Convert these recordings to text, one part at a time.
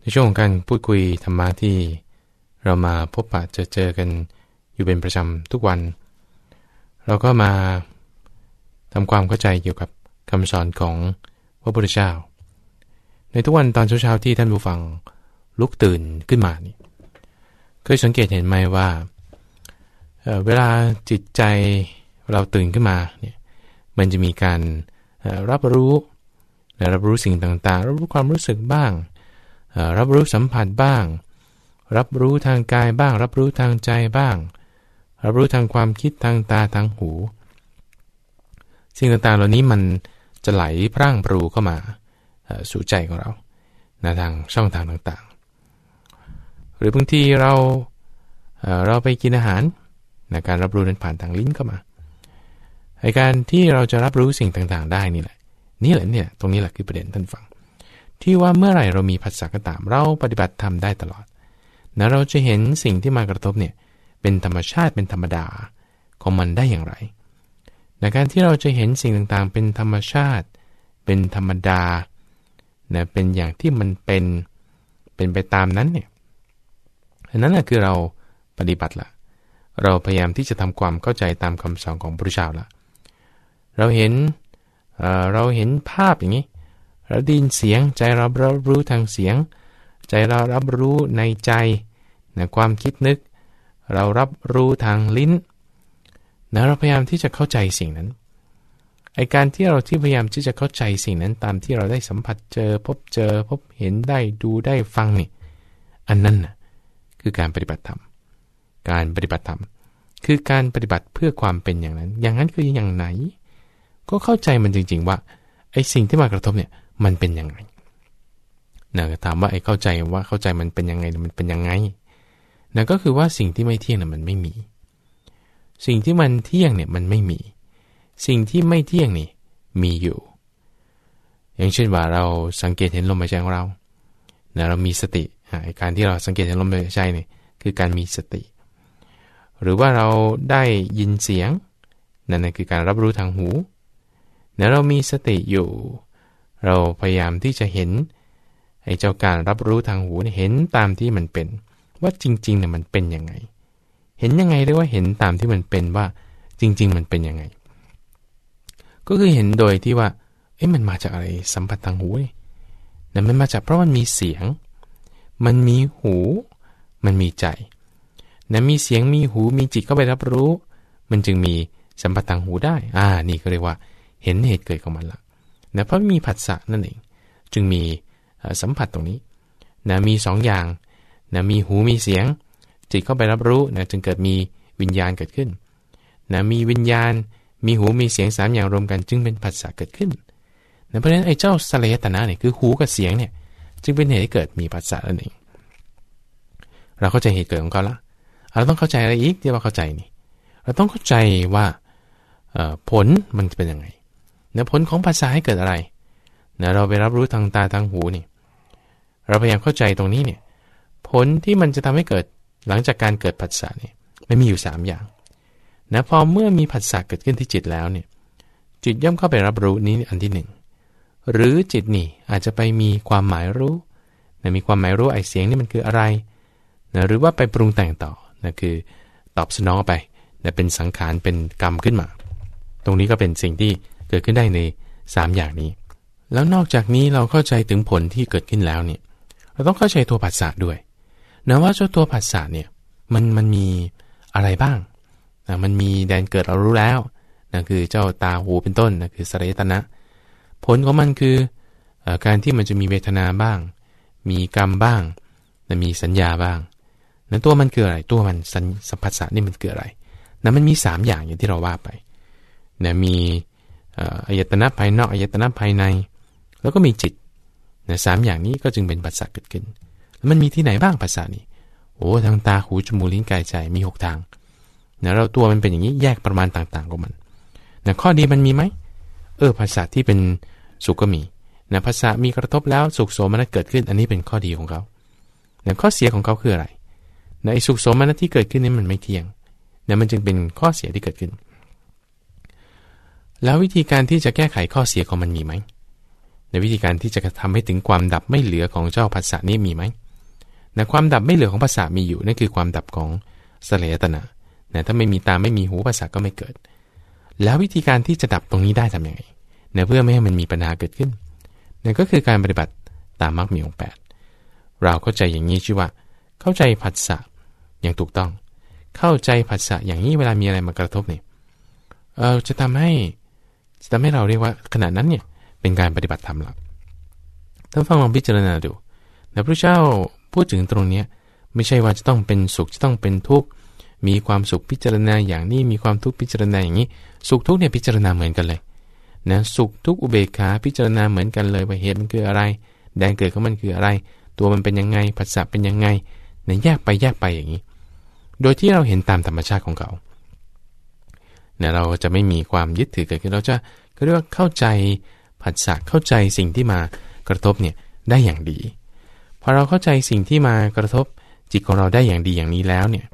ในช่วงของการพูดคุยธรรมะที่เรามาพบปะเจอเจอกันอยู่เป็นประจำทุกวัน เราก็มาทำความเข้าใจเกี่ยวกับคำสอนของพระพุทธเจ้า ในทุกวันตอนเช้าๆที่ท่านผู้ฟังลุกตื่นขึ้นมานี่เคยสังเกตเห็นไหมว่าเเวลาจิตใจเราตื่นขึ้นมาเนี่ยมันจะมีการรับรู้รับรู้สิ่งต่างๆ รับรู้ความรู้สึกบ้าง รับรู้สัมผัสบ้าง รับรู้ทางกายบ้าง รับรู้ทางใจบ้าง รับรู้ทางความคิดทางตาทางหู สิ่งต่างๆเหล่านี้มันจะไหลพร่างปรูเข้ามาสู่ใจของเราในทางช่องทางต่างๆ หรือบางทีเราเราไปกินอาหารในการรับรู้นั้นผ่านทางลิ้นเข้ามาในการที่เราจะรับรู้สิ่งต่างๆ ได้นี่แหละ นี่แหละเนี่ย ตรงนี้แหละคือประเด็นท่านฟัง ที่ว่าเมื่อไหร่เรามีภาษาก็ตามเราปฏิบัติทำได้ตลอดนะเราจะเห็นสิ่งที่มากระทบเนี่ยเป็นธรรมชาติเป็นธรรมดาของมันได้อย่างไรในการที่เราจะเห็นสิ่งต่างๆ เป็นธรรมชาติ เป็นธรรมดานะเป็นอย่างที่มันเป็นเป็นไปตามนั้นเนี่ยอันนั้นแหะคือเราปฏิบัติละเราพยายามที่จะทำความเข้าใจตามคำสอนของพระพุทธเจ้าละเราเห็นเเราเห็นภาพอย่างนี้ เราดินเสียงใจเรารับรู้ทางเสียง ใจเรารับรู้ในใจนะความคิดนึก เรารับรู้ทางลิ้นนะเราพยายามที่จะเข้าใจสิ่งนั้นไอการที่เราที่พยายามที่จะเข้าใจสิ่งนั้นตามที่เราได้สัมผัสเจอพบเจอพบเห็นได้ดูได้ฟังนี่อันนั้นนะคือการปฏิบัติธรรมการปฏิบัติธรรมคือการปฏิบัติเพื่อความเป็นอย่างนั้น อย่างนั้นคืออย่างไหน ก็เข้าใจมันจริง ๆ ว่าไอสิ่งที่มากระทบเนี่ย มันเป็นยังไงนะถามว่าไอ้เข้าใจว่าเข้าใจมันเป็นยังไงมันเป็นยังไงนะก็คือว่าสิ่งที่ไม่เที่ยงน่ะมันไม่มี สิ่งที่มันเที่ยงเนี่ยมันไม่มี สิ่งที่ไม่เที่ยงนี่มีอยู่ อย่างเช่นว่าเราสังเกตเห็นลมหายใจของเรานะเรามีสติการที่เราสังเกตเห็นลมหายใจเนี่ยคือการมีสติ หรือว่าเราได้ยินเสียงนั่นคือการรับรู้ทางหูนะเรามีสติอยู่ เราพยายามที่จะเห็นไอ้เจ้าการรับรู้ทางหูเห็นตามที่มันเป็น ว่าจริงๆเนี่ยมันเป็นยังไง เห็นยังไงเรียกว่าเห็นตามที่มันเป็นว่าจริง ๆ มันเป็นยังไง ก็คือเห็นโดยที่ว่าเอ๊ะมันมาจากอะไรสัมผัสทางหูนี่นั่นมันมาจากเพราะมันมีเสียง มันมีหู มันมีใจนะมีเสียงมีหูมีจิตเข้าไปรับรู้ มันจึงมีสัมผัสทางหูได้ อ่า นี่ก็เรียกว่า เห็นเหตุเกิดของมันละ นะเพราะมีผัสสะนั่นเองจึงมีสัมผัสตรงนี้นะมี2ออย่างนะมีหูมีเสียง จิตเข้าไปรับรู้นะจึงเกิดมีวิญญาณเกิดขึ้นนะมีวิญญาณ มีหูมีเสียง3อย่างรวมกัน จึงเป็นผัสสะเกิดขึ้นนะเพราะฉะนั้นไอ้เจ้าสลายตนะเนี่ยคือหูกับเสียงเนี่ยจึงเป็นเหตุให้เกิดมีผัสสะนั่นเอง เราเข้าใจเหตุเกิดของเขาละเราต้องเข้าใจอะไรอีกที่ว่าเข้าใจนี่ เราต้องเข้าใจว่าผลมันจะเป็นยังไง นะผลของภาษาให้เกิดอะไรนะเราไปรับรู้ทางตาทางหูนี่ เราพยายามเข้าใจตรงนี้เนี่ยผลที่มันจะทำให้เกิดหลังจากการเกิดผัสสะเนี่ยไม่มีอยู่ 3 อย่างนะพอเมื่อมีผัสสะเกิดขึ้นที่จิตแล้วเนี่ยจิตย่อมเข้าไปรับรู้นี้อันที่หนึ่งหรือจิตนี่อาจจะไปมีความหมายรู้นะมีความหมายรู้ไอเสียงนี่มันคืออะไรนะหรือว่าไปปรุงแต่งต่อนะคือตอบสนองไปนะเป็นสังขารเป็นกรรมขึ้นมา ตรงนี้ก็เป็นสิ่งที่ เกิดขึ้นได้ใน 3 อย่างนี้ แล้วนอกจากนี้เราเข้าใจถึงผลที่เกิดขึ้นแล้วเนี่ยเราต้องเข้าใจตัวผัสสะด้วยนะว่าเจ้าตัวผัสสะเนี่ยมันมันมีอะไรบ้างนะมันมีแดนเกิดเรารู้แล้วนะคือเจ้าตาหูเป็นต้นนะคือสรยตนะ ผลของมันคืออการที่มันจะมีเวทนาบ้าง มีกรรมบ้างนะมีสัญญาบ้างนั้นตัวมันคืออะไรตัวมันสัมผัสสะนี่มันคืออะไรนะมันมี 3 อย่างอย่างที่เราว่าไปนะมี อายตนะภายนอกอายตนะภายใน แล้วก็มีจิตนะสามอย่างนี้ก็จึงเป็นปัสสะเกิดขึ้น แล้วมันมีที่ไหนบ้างปัสสะนี่โอ้ทางตาหูจมูกลิ้นกายใจมีหกทางนะเราตัวมันเป็นอย่างนี้แยกประมาณต่างๆของมันนะข้อดีมันมีไหม เออภาษาที่เป็นสุขก็มีนะภาษามีกระทบแล้วสุขโสมนัสเกิดขึ้น อันนี้เป็นข้อดีของเขานะข้อเสียของเขาคืออะไรนะไอ้สุขโสมนัสที่เกิดขึ้นนี้มันไม่เที่ยงนะมันจึงเป็นข้อเสียที่เกิดขึ้น แล้ววิธีการที่จะแก้ไขข้อเสียของมันมีไหม ในวิธีการที่จะทำให้ถึงความดับไม่เหลือของเจ้าภาษานี้มีไหมนะความดับไม่เหลือของภาษามีอยู่นั่นคือความดับของสเลตนะนะถ้าไม่มีตาไม่มีหูภาษาก็ไม่เกิด แล้ววิธีการที่จะดับตรงนี้ได้ทำยังไงนะเพื่อไม่ให้มันมีปัญหาเกิดขึ้นนั่นก็คือการปฏิบัติตามมรรคมีองแปดเราเข้าใจอย่างนี้ชื่อว่า เข้าใจผัสสะอย่างถูกต้อง เข้าใจผัสสะอย่างนี้เวลามีอะไรมากระทบเนี่ยเออจะทำให้ จะทำให้เราเรียกว่าขณะนั้นเนี่ยเป็นการปฏิบัติธรรมละท่านฟังลองพิจารณาดูนะพระเจ้าพูดถึงตรงนี้ไม่ใช่ว่าจะต้องเป็นสุขจะต้องเป็นทุกข์มีความสุขพิจารณาอย่างนี้มีความทุกข์พิจารณาอย่างนี้ สุขทุกข์เนี่ยพิจารณาเหมือนกันเลยนะสุขทุกข์อุเบกขาพิจารณาเหมือนกันเลยว่าเหตุมันคืออะไร แดงเกิดของมันคืออะไร ตัวมันเป็นยังไงผัสสะเป็นยังไงเนี่ยแยกไปแยกไปอย่างนี้ โดยที่เราเห็นตามธรรมชาติของเขา เนี่ยเราจะไม่มีความยึดถือเกิดขึ้นเราจะก็เรียกว่าเข้าใจผัสสะเข้าใจสิ่งที่มากระทบเนี่ยได้อย่างดีพอเราเข้าใจสิ่งที่มากระทบจิตของเราได้อย่างดีอย่างนี้แล้วเนี่ย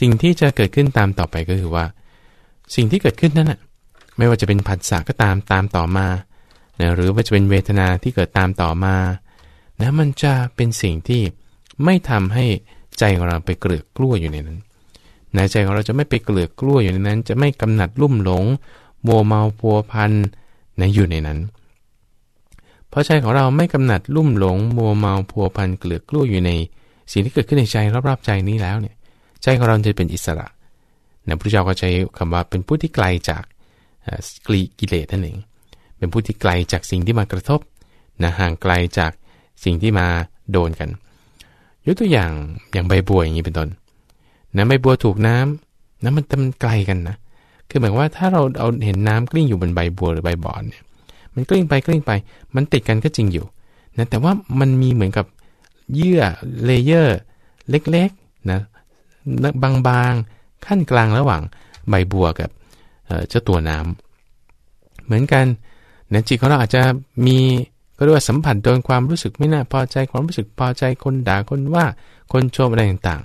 สิ่งที่จะเกิดขึ้นตามต่อไปก็คือว่า สิ่งที่เกิดขึ้นนั้นน่ะไม่ว่าจะเป็นผัสสะก็ตามตามต่อมานะหรือว่าจะเป็นเวทนาที่เกิดตามต่อมานะมันจะเป็นสิ่งที่ไม่ทำให้ใจของเราไปเกลือกกลั้วอยู่ในนั้น ในใจของเราจะไม่ไปเกลือกกลั้วอยู่ในนั้น จะไม่กำหนัดลุ่มหลงมัวเมาพัวพันนะอยู่ในนั้น เพราะใจของเราไม่กำหนัดลุ่มหลงมัวเมาพัวพันเกลือกกลั้วอยู่ใน สิ่งที่เกิดขึ้นในใจรอบๆใจนี้แล้วเนี่ยใจของเราจะเป็นอิสระนะพระเจ้าก็ใช้คำว่าเป็นผู้ที่ไกลจากกลีกิเลสนั่นเองเป็นผู้ที่ไกลจากสิ่งที่มากระทบนะห่างไกลจากสิ่งที่มาโดนกัน ยกตัวอย่างอย่างใบบัวอย่างนี้เป็นต้น นะใบบัวถูกน้ำน้ำมันมันไกลกันนะ คือหมายว่าถ้าเราเอาเห็นน้ำกลิ้งอยู่บนใบบัวหรือใบบอนเนี่ย มันกลิ้งไปกลิ้งไป มันติดกันก็จริงอยู่นะแต่ว่ามันมีเหมือนกับเยื่อเลเยอร์เล็กๆนะบางๆขั้นกลางระหว่างใบบัวกับเจ้าตัวน้ำเหมือนกันนะจิตของเราอาจจะมีก็เรียกว่าสัมผัสโดนความรู้สึกไม่น่าพอใจความรู้สึกพอใจคนด่าคนว่าคนชมอะไรต่าง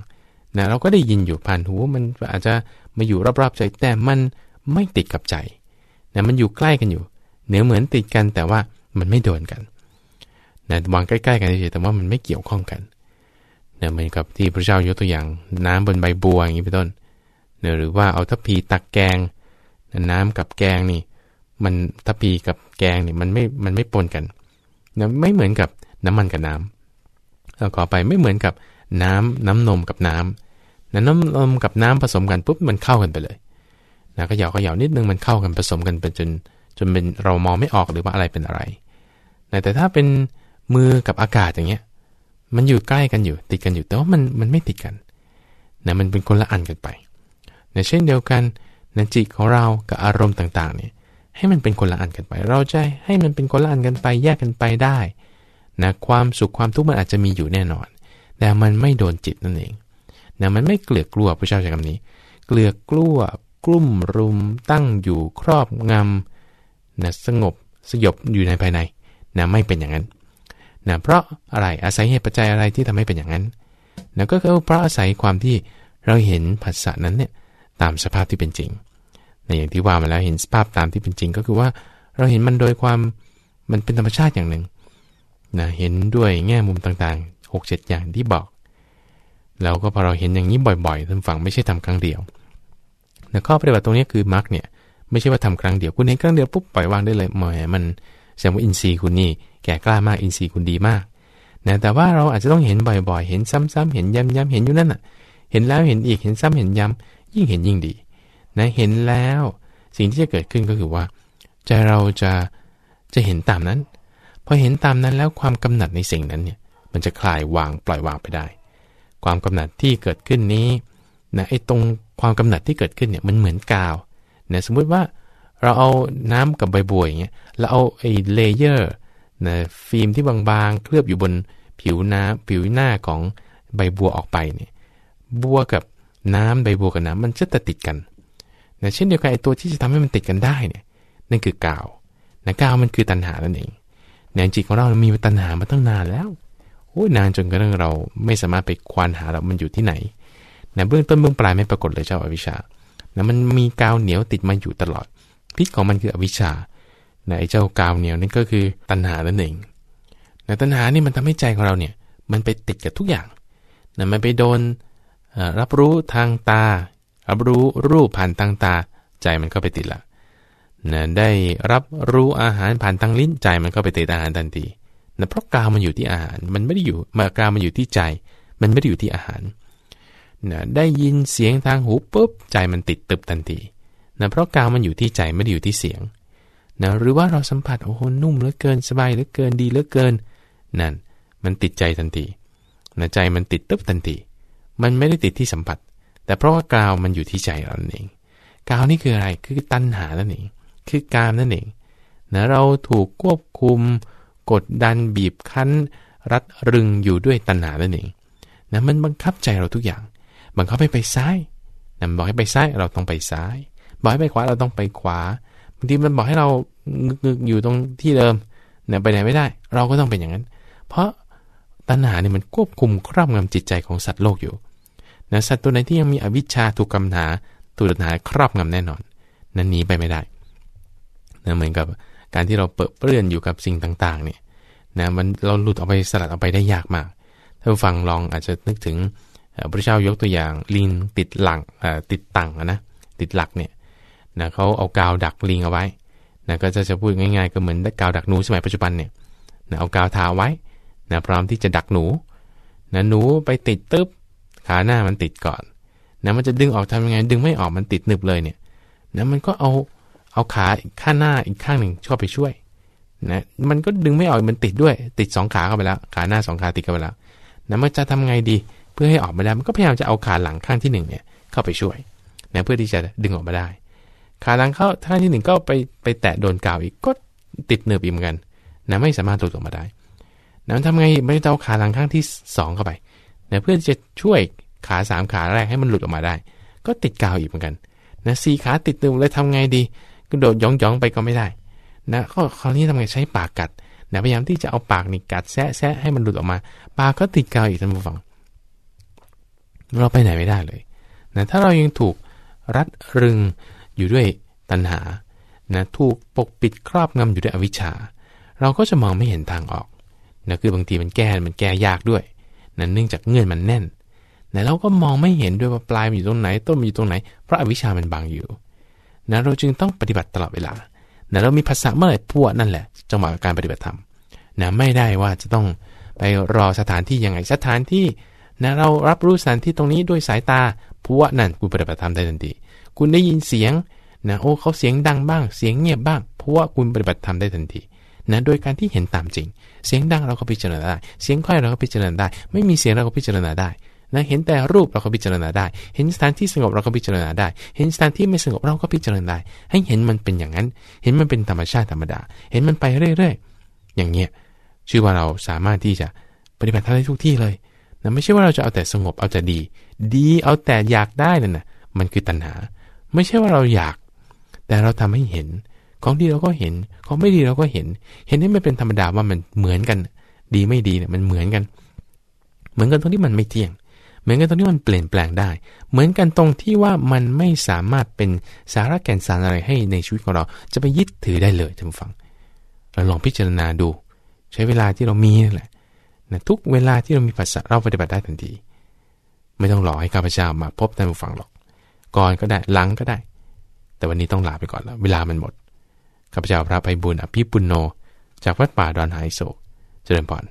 นะเราก็ได้ยินอยู่ผ่านหูมันอาจจะมาอยู่รอบๆใจ แต่มันไม่ติดกับใจนะมันอยู่ใกล้กันอยู่ เหนือเหมือนติดกันแต่ว่ามันไม่โดนกันนะวางใกล้ๆกันเฉยแต่ว่ามันไม่เกี่ยวข้องกันนะเหมือนกับที่พระเจ้ายกตัวอย่าง น้ำบนใบบัวอย่างนี้เป็นต้นนะหรือว่าเอาทัพพีตักแกงน้ำกับแกงนี่ มันทัพพีกับแกงนี่มันไม่มันไม่ปนกันนะไม่เหมือนกับน้ำมันกับน้ำแล้วก็ไปไม่เหมือนกับ น้ำน้ำนมกับน้ำน้ำนมกับน้ำผสมกันปุ๊บมันเข้ากันไปเลยนะก็เหยอกก็หยอกนิดนึงมันเข้ากันผสมกันเป็นจนจนเป็นเรามองไม่ออกหรือว่าอะไรเป็นอะไรนะแต่ถ้าเป็นมือกับอากาศอย่างเงี้ย มันอยู่ใกล้กันอยู่ติดกันอยู่แต่ว่ามันมันไม่ติดกันนะมันเป็นคนละอันกันไปนะเช่นเดียวกันนะจิตของเรากับอารมณ์ต่างๆเนี่ยให้มันเป็นคนละอันกันไป เราจะให้มันเป็นคนละอันกันไปแยกกันไปได้นะความสุขความทุกข์มันอาจจะมีอยู่แน่นอน แต่มันไม่โดนจิตนั่นเองนะมันไม่เกลือกลัวพระเจ้าใช้คำนี้ เกลือกลัวกลุ่มรุมตั้งอยู่ครอบงำนะสงบสยบอยู่ในภายในนะไม่เป็นอย่างนั้นนะเพราะอะไรอาศัยเหตุปัจจัยอะไรที่ทำให้เป็นอย่างนั้นนะก็คือเพราะอาศัยความที่เราเห็นภาษานั้นเนี่ยตามสภาพที่เป็นจริงในอย่างที่ว่ามาแล้วเห็นสภาพตามที่เป็นจริง ก็คือว่าเราเห็นมันโดยความมันเป็นธรรมชาติอย่างหนึ่งนะเห็นด้วยแง่มุมต่าง 6 7 อย่างที่บอก แล้วก็พอเราเห็นอย่างนี้บ่อยๆท่านฟังไม่ใช่ทำครั้งเดียวนะข้อปฏิบัติตรงนี้คือมรรคเนี่ยไม่ใช่ว่าทำครั้งเดียวคุณเห็นครั้งเดียวปุ๊บปล่อยวางได้เลยหมอมันแสดงว่าอินทรีย์คุณนี่แก่กล้ามากอินทรีย์คุณดีมากนะแต่ว่าเราอาจจะต้องเห็นบ่อยๆ เห็นซ้ำๆเห็นย้ำๆเห็นอยู่นั่นน่ะ เห็นแล้วเห็นอีกเห็นซ้ำเห็นย้ำยิ่งเห็นยิ่งดีนะเห็นแล้วสิ่งที่จะเกิดขึ้นก็คือว่า ใจเราจะจะเห็นตามนั้นพอเห็นตามนั้นแล้วความกำหนัดในสิ่งนั้นเนี่ย มันจะคลายวางปล่อยวางไปได้ ความกำหนัดที่เกิดขึ้นนี้นะไอ้ตรงความกำหนัดที่เกิดขึ้นเนี่ยมันเหมือนกาวนะสมมุติว่าเราเอาน้ำกับใบบัวอย่างเงี้ยแล้วเอาไอ้ layer นะฟิล์มที่บางๆ เคลือบอยู่บนผิวน้ำผิวหน้าของใบบัวออกไปเนี่ยบัวกับน้ำใบบัวกับน้ำมันจะติดกันนะเช่นเดียวกันไอ้ตัวที่จะทำให้มันติดกันได้เนี่ยนั่นคือกาวนะกาวมันคือตัณหานั่นเองในจิตของเรา มีตัณหามาตั้งนานแล้ว โอ้ยนานจนกระทั่งเราไม่สามารถไปควานหาเรามันอยู่ที่ไหนนะเบื้องต้นเบื้องปลายไม่ปรากฏเลยเจ้าอวิชชานะมันมีกาวเหนียวติดมาอยู่ตลอด พิษของมันคืออวิชชานะไอ้เจ้ากาวเหนียวนี่นก็คือตัณหานั่นเองนะตัณหานี่มันทำให้ใจของเราเนี่ย มันไปติดกับทุกอย่างนะมันไปโดนรับรู้ทางตา รับรู้รูปผ่านทางตา ใจมันก็ไปติดละนะได้รับรู้อาหารผ่านทางลิ้นใจมันก็ไปติดอาหารทันที นะเพราะกาวมันอยู่ที่อาหาร มันไม่ได้อยู่มากาวมันอยู่ที่ใจ มันไม่ได้อยู่ที่อาหารนะได้ยินเสียงทางหูปุ๊บใจมันติดตึบทันทีนะเพราะกาวมันอยู่ที่ใจไม่ได้อยู่ที่เสียงนะหรือว่าเราสัมผัสโอ้โหนุ่มเหลือเกินสบายเหลือเกินดีเหลือเกินนั่นมันติดใจทันทีนะใจมันติดตึบทันที มันไม่ได้ติดที่สัมผัส แต่เพราะว่ากาวมันอยู่ที่ใจเราเองกาวนี่คืออะไรคือตัณหานั่นเองคือกามนั่นเองนะเราถูกควบคุม กดดันบีบคั้น รัดรึงอยู่ด้วยตัณหานั่นเองนะมันบังคับใจเราทุกอย่าง บังคับให้ไปซ้ายนะบอกให้ไปซ้ายเราต้องไปซ้าย บอกให้ไปขวาเราต้องไปขวาบางทีมันบอกให้เรางึกอยู่ตรงที่เดิมเนี่ยไปไหนไม่ได้ เราก็ต้องเป็นอย่างนั้น เพราะตัณหาเนี่ยมันควบคุมครอบงำจิตใจของสัตว์โลกอยู่นะสัตว์ตัวไหนที่ยังมีอวิชชาถูกกำหาถูกตัณหาครอบงำแน่นอน นั้นหนีไปไม่ได้นะเหมือนกับ การที่เราเปิดเปลื่อนอยู่กับสิ่งต่างๆเนี่ยนะมันเราหลุดออกไปสลัดออกไปได้ยากมาก ถ้าฟังลองอาจจะนึกถึงพระเจ้ายกตัวอย่างลิงติดหลังติดตังนะติดหลักเนี่ยนะเขาเอากาวดักลิงเอาไว้นะก็จะจะพูดง่ายๆก็เหมือนกาวดักหนูสมัยปัจจุบันเนี่ยนะเอากาวทาไว้นะพร้อมที่จะดักหนูนะหนูไปติดตึ๊บขาหน้ามันติดก่อนนะมันจะดึงออกทำยังไงดึงไม่ออกมันติดหนึบเลยเนี่ยนะมันก็เอา เอาขาข้างหน้าอีกข้างหนึ่งช่วยไปช่วยนะมันก็ดึงไม่ออกมันติดด้วย ติดสองขาเข้าไปแล้ว ขาหน้าสองขาติดกันไปแล้วนะมันจะทำไงดีเพื่อให้ออกมาได้มันก็พยายามจะเอาขาหลังข้างที่หนึ่งเนี่ยเข้าไปช่วยนะเพื่อที่จะดึงออกมาได้ ขาหลังเข้าข้างที่หนึ่งก็ไปไปแตะโดนกาวอีกก็ติดเนืบอีกเหมือนกันนะไม่สามารถหลุดออกมาได้นะทำไงไม่ได้เอาขาหลังข้างที่สองเข้าไปนะเพื่อจะช่วยขาสามขาแรกให้มันหลุดออกมาได้ ก็ติดกาวอีกเหมือนกันนะสี่ขาติดหนึ่งเลยทำไงดี กระโดดย่องๆไปก็ไม่ได้นะก็คราวนี้ทำไงใช้ปากกัดนะพยายามที่จะเอาปากนี่กัดแซะแซะให้มันหลุดออกมา ปากก็ติดกาวอีกท่านผู้ฟัง เราไปไหนไม่ได้เลยนะถ้าเรายังถูกรัดรึงอยู่ด้วยตัณหานะถูกปกปิดครอบงำอยู่ด้วยอวิชชา เราก็จะมองไม่เห็นทางออกนะคือบางทีมันแก้มันแก้ยากด้วยนะเนื่องจากเงื่อนมันแน่นนะเราก็มองไม่เห็นด้วยว่าปลายมันอยู่ตรงไหนต้นมันอยู่ตรงไหน เพราะอวิชชามันบังอยู่ นะเราจึงต้องปฏิบัติตลอดเวลานะเรามีภาษาเมื่อไหร่พวกนั่นแหละ จังหวะการปฏิบัติธรรมนะไม่ได้ว่าจะต้องไปรอสถานที่ยังไงสถานที่นะเรารับรู้สถานที่ตรงนี้ด้วยสายตาผู้ว่านั่นคุณปฏิบัติธรรมได้ทันทีคุณได้ยินเสียงนะโอ้เขาเสียงดังบ้าง เสียงเงียบบ้างพว่าคุณปฏิบัติธรรมได้ทันทีนะโดยการที่เห็นตามจริง เสียงดังเราก็พิจารณาได้ เสียงค่อยเราก็พิจารณาได้ ไม่มีเสียงเราก็พิจารณาได้ นะเห็นแต่รูปเราก็พิจารณาได้ เห็นสถานที่สงบเราก็พิจารณาได้ เห็นสถานที่ไม่สงบเราก็พิจารณาได้ ให้เห็นมันเป็นอย่างนั้น เห็นมันเป็นธรรมชาติธรรมดา เห็นมันไปเรื่อยๆ อย่างเงี้ยชื่อว่าเราสามารถที่จะปฏิบัติได้ทุกที่เลยนะไม่ใช่ว่าเราจะเอาแต่สงบเอาแต่ดี ดีเอาแต่อยากได้นั่นนะมันคือตัณหา ไม่ใช่ว่าเราอยาก แต่เราทำให้เห็น ของดีเราก็เห็น ของไม่ดีเราก็เห็น เห็นให้มันเป็นธรรมดาว่ามันเหมือนกัน ดีไม่ดีเนี่ยมันเหมือนกัน เหมือนกันตรงที่มันไม่เที่ยง เหมือนกันตรงที่มันเปลี่ยนแปลงได้ เหมือนกันตรงที่ว่ามันไม่สามารถเป็นสาระแก่นสารอะไรให้ในชีวิตของเราจะไปยึดถือได้เลยท่านฟัง เราลองพิจารณาดู ใช้เวลาที่เรามีนั่นแหละนะทุกเวลาที่เรามีภาษาเราปฏิบัติได้ทันที ไม่ต้องรอให้ข้าพเจ้ามาพบท่านผู้ฟังหรอก ก่อนก็ได้หลังก็ได้ แต่วันนี้ต้องลาไปก่อนแล้ว เวลามันหมดข้าพเจ้าพระไปบุญอภิปุณโน จากวัดป่าดอนหายโศกเจริญพร